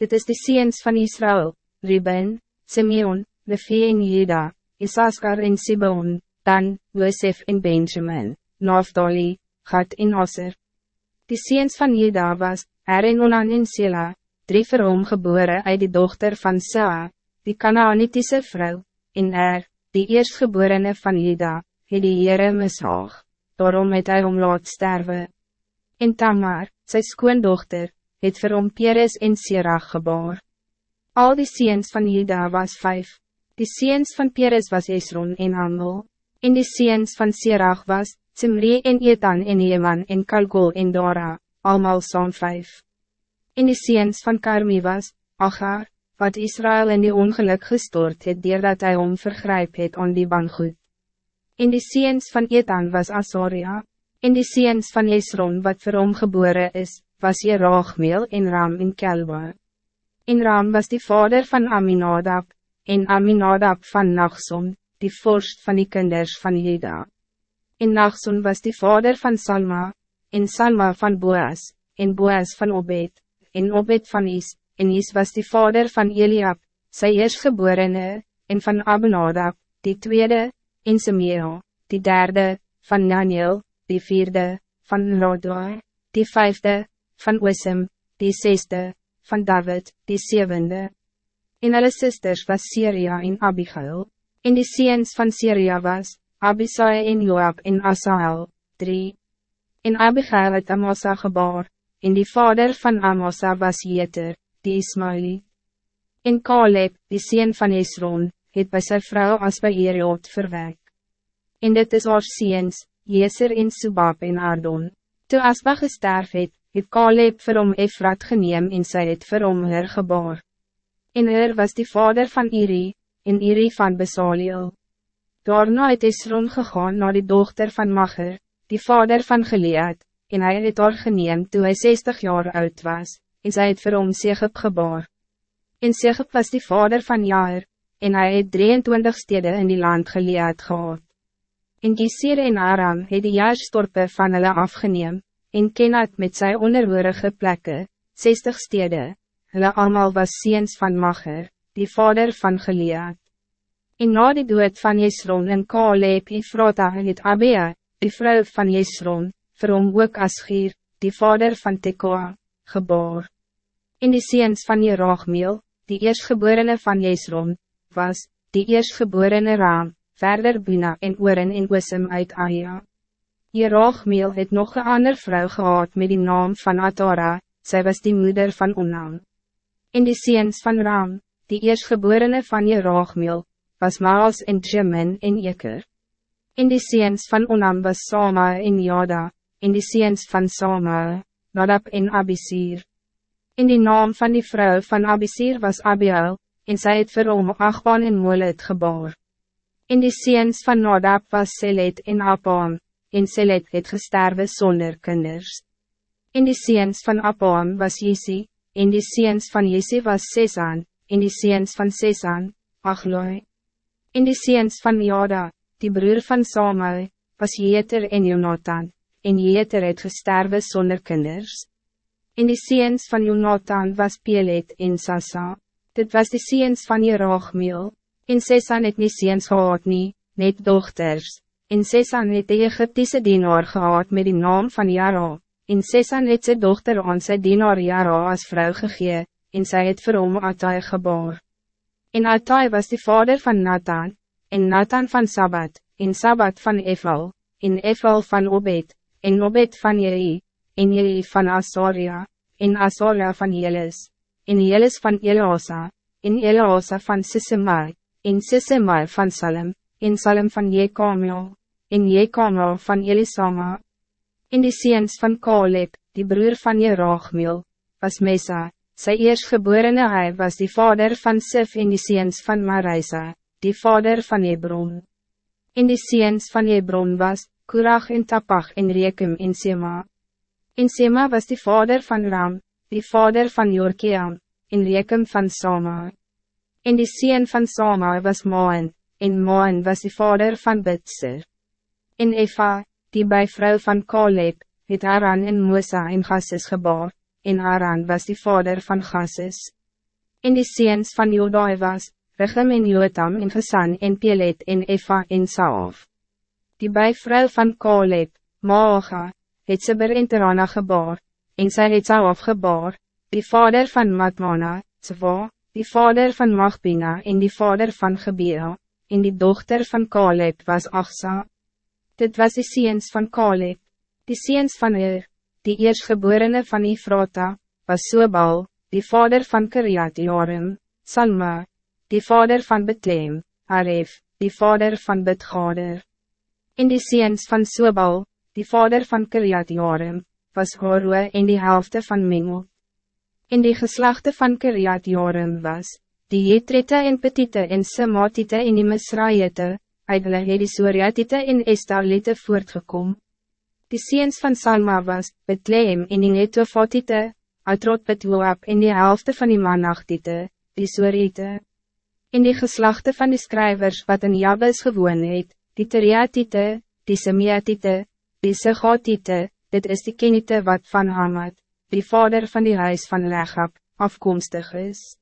dit is de seens van Israël, Ruben, Simeon, Levi en Juda, Isaskar en Sibon, Dan, Joseph en Benjamin, Naphtali, Gad en Aser. Die seens van Juda was, Er en Onan en Sela, drie vir hom gebore uit die dochter van Saa, die Canaanitische vrouw, en Er, die eerstgeborene van Juda, het die Heere mishaag, daarom het hy hom laat sterwe. En Tamar, sy skoondochter, het vir hom Peres en Serach gebaar. Al die seens van Juda was vijf, die seens van Peres was Esron en Amel, en die seens van Serach was, Simri en Etan en Eman en Kalgol en Dora, almal saam vijf. En die seens van Karmi was, Agar, wat Israël in die ongeluk gestort het dat hij om vergrijp het aan die bangoed. En die seens van Etan was Asoria, en die seens van Esron wat vir hom gebore is, was Jerachmeel en Ram in Kelwa. En Ram was die vader van Aminadab, en Aminadab van Nachson, die vorst van die kinders van Juda. En Nachson was die vader van Salma, en Salma van Boas, en Boas van Obed, en Obed van Is, en Is was die vader van Eliab, sy eerstgeborene, en van Abinadab, die tweede, en Sameel, die derde, van Daniel, die vierde, van Lodoi, die vijfde, van Wisem, die zesde, van David, die zevende. En alle sisters was Syria en Abigail, en die seens van Syria was, Abisai en Joab en Asael, drie. En Abigail het Amasa gebaar, en die vader van Amasa was Jeter, die Ismaili. En Caleb, die sien van Esron, het by sy vrou as by Eriot verwek. En dit is haar seens, Jeser en Subab en Ardon. Toe Asba gesterf het, het Caleb vir hom Efrat geneem en sy het vir hom her gebaar. En er was die vader van Iri, en Iri van Besaliel. Daarna het Esron gegaan naar die dochter van Macher, die vader van Gilead, en hij het haar geneem toe hij 60 jaar oud was, en zij het vir hom Segep gebaar. En Segep was die vader van Jaar, en hij het 23 steden in die land Gilead gehad. En Gisir en Aram het die jaarstorpe van hulle afgeneem, en Kenat met sy onderhoorige plekke, 60 steden, hulle allemaal was seens van Macher, die vader van Gilead. En na die dood van Jesron en Kaleb Efrata het Abia, die vrouw van Jesron, vir hom ook Asgier, die vader van Tekoa, geboor. En die seens van Jerachmeel, die eerstgeborene van Jesron, was, die eerstgeborene Raam, verder Bina en Oren en Wisem uit Aia. Jerachmeel het nog een ander vrouw gehad met die naam van Atara, zij was die moeder van Onam. En die seens van Raam, die eerstgeborene van Jerachmeel, was Maas en Jemin en Eker. In die seens van Onam was Sama en Jada, in die seens van Sama, Nadab en Abisir. In die naam van die vrouw van Abisir was Abiel, en sy het vir hom Achban en Molet geboor. In die seens van Nadab was Selet en Apam, en Selet het gesterwe zonder kinders. In die seens van Apam was Jesi, in die seens van Jesi was Sesan, in die seens van Sesan, Achloi. In die seens van Jada, die broer van Samuel, was Jeter en Jonathan, en Jeter het gesterwe zonder kinders. In die seens van Jonathan was Pelet en Sasa, dit was de seens van Jerachmeel, en Sesan het nie seens gehad nie, net dochters, en Sesan het die Egyptische dienaar gehad met die naam van Jara, en Sesan het sy dochter aan sy dienaar Jara als vrouw gegee, en sy het vir hom Atai geboren. En Atai was de vader van Nathan, en Nathan van Sabbat, en Sabbat van Efal, en Efal van Obed, en Obed van Jeri, en Jeri van Asoria, en Asoria van Jelis, en Jelis van Elosa, en Elosa van Sisemai, en Sisemai van Salem, en Salem van Jekamel, en Jekamel van Elisama. In de seens van Kaleb, die broer van Jerachmeel, was Mesa, Sy eerstgeborene hy was die vader van Sif en die seens van Marijsa, die vader van Hebron. En die seens van Hebron was, Kurach en Tapach en Rekem en Sema. En Sema was die vader van Ram, die vader van Jorkeam, en Rekem van Sama. En die seen van Sama was Maan, en Maan was die vader van Bitser. En Efa, die bij vrouw van Kaleb, het Aran en Musa en Gassis gebaard en Aran was die vader van Gassis. En die seens van Jodai was, Regem en Jotam en Gesan en Pelet en Efa en Saaf. Die bijvrou van Kaleb, Maaga, het ze ber Terana gebaar, en sy het Saaf gebaar, die vader van Matmana, Zwa, die vader van Magbina en die vader van Gebea, en die dochter van Kaleb was Achsa. Dit was de seens van Kaleb, die seens van Er, die eerstgeborene van Ifrata, was Sobal, die vader van Kiriat Jorim, Salma, die vader van Betleem, Aref, die vader van Betgader. En die seens van Sobal, die vader van Kiriat Jorim, was Horwe en die helft van Mengel. In die geslachten van Kiriat Jorim was, die Jetrete en Petite en Sematite en die Misraïte, uit hulle het die Soriatite en Estalite voortgekom. Die seens van Salma was, Betleem en die Netofatite, Atrot Betuab en die helft van die Manachtite, die Sorite. In die geslachten van die schrijvers wat in Jabes gewoon het, die Teriatite, die Semiatite, die Segatite, dit is die Kenite wat van Hamad, die vader van die huis van Lechab, afkomstig is.